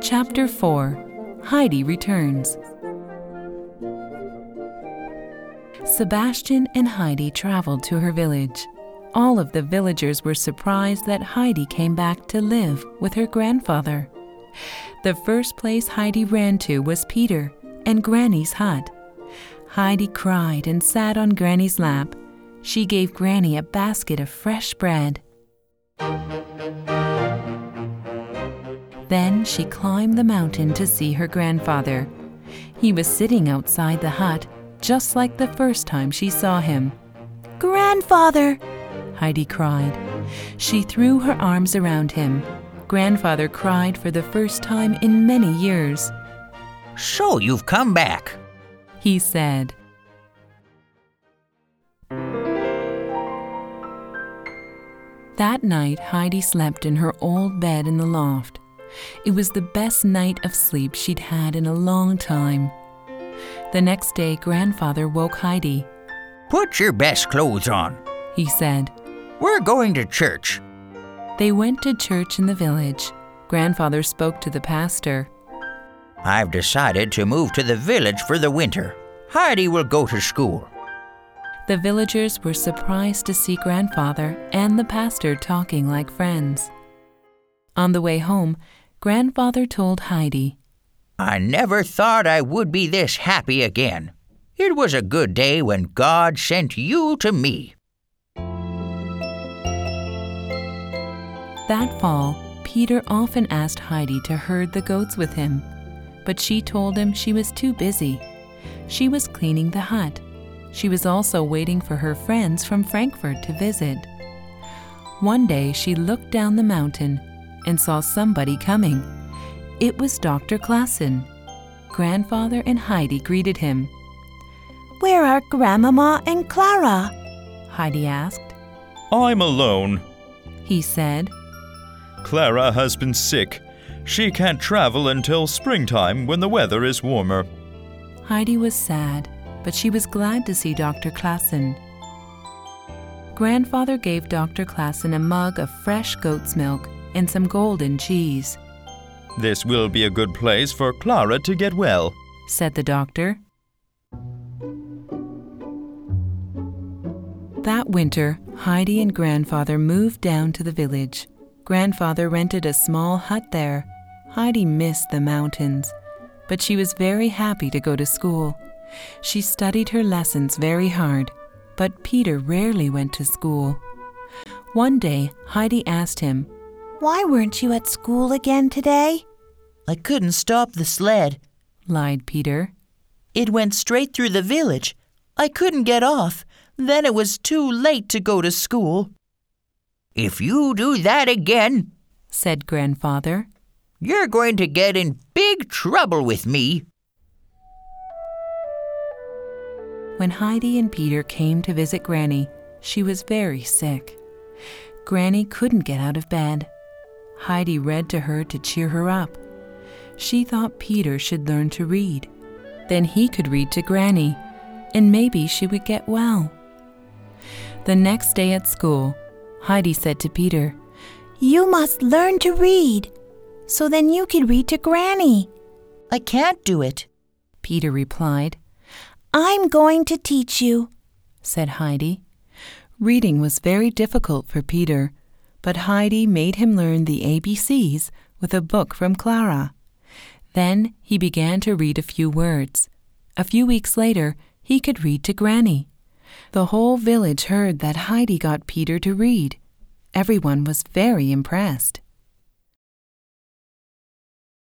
Chapter 4 Heidi Returns Sebastian and Heidi traveled to her village. All of the villagers were surprised that Heidi came back to live with her grandfather. The first place Heidi ran to was Peter and Granny's hut. Heidi cried and sat on Granny's lap. She gave Granny a basket of fresh bread. Then she climbed the mountain to see her grandfather. He was sitting outside the hut, just like the first time she saw him. Grandfather! Heidi cried. She threw her arms around him. Grandfather cried for the first time in many years. So you've come back. He said, That night, Heidi slept in her old bed in the loft. It was the best night of sleep she'd had in a long time. The next day, Grandfather woke Heidi. Put your best clothes on. He said, We're going to church. They went to church in the village. Grandfather spoke to the pastor. I've decided to move to the village for the winter. Heidi will go to school. The villagers were surprised to see Grandfather and the pastor talking like friends. On the way home, Grandfather told Heidi, I never thought I would be this happy again. It was a good day when God sent you to me. That fall, Peter often asked Heidi to herd the goats with him, but she told him she was too busy. She was cleaning the hut. She was also waiting for her friends from Frankfurt to visit. One day she looked down the mountain and saw somebody coming. It was Dr. Klassen. Grandfather and Heidi greeted him. Where are Grandmama and Clara? Heidi asked. I'm alone. He said, Clara has been sick. She can't travel until springtime when the weather is warmer. Heidi was sad, but she was glad to see Dr. Klassen. Grandfather gave Dr. Klassen a mug of fresh goat's milk and some golden cheese, This will be a good place for Clara to get well. said the doctor. That winter, Heidi and Grandfather moved down to the village. Grandfather rented a small hut there. Heidi missed the mountains, but she was very happy to go to school. She studied her lessons very hard, but Peter rarely went to school. One day, Heidi asked him, Why weren't you at school again today? I couldn't stop the sled. lied Peter. It went straight through the village. I couldn't get off. Then it was too late to go to school. If you do that again, said Grandfather. you're going to get in big trouble with me. When Heidi and Peter came to visit Granny, she was very sick. Granny couldn't get out of bed. Heidi read to her to cheer her up. She thought Peter should learn to read. Then he could read to Granny, and maybe she would get well. The next day at school, Heidi said to Peter, You must learn to read, so then you can read to Granny. I can't do it. Peter replied, I'm going to teach you. said Heidi. Reading was very difficult for Peter, but Heidi made him learn the ABCs with a book from Clara. Then he began to read a few words. A few weeks later, he could read to Granny. The whole village heard that Heidi got Peter to read. Everyone was very impressed.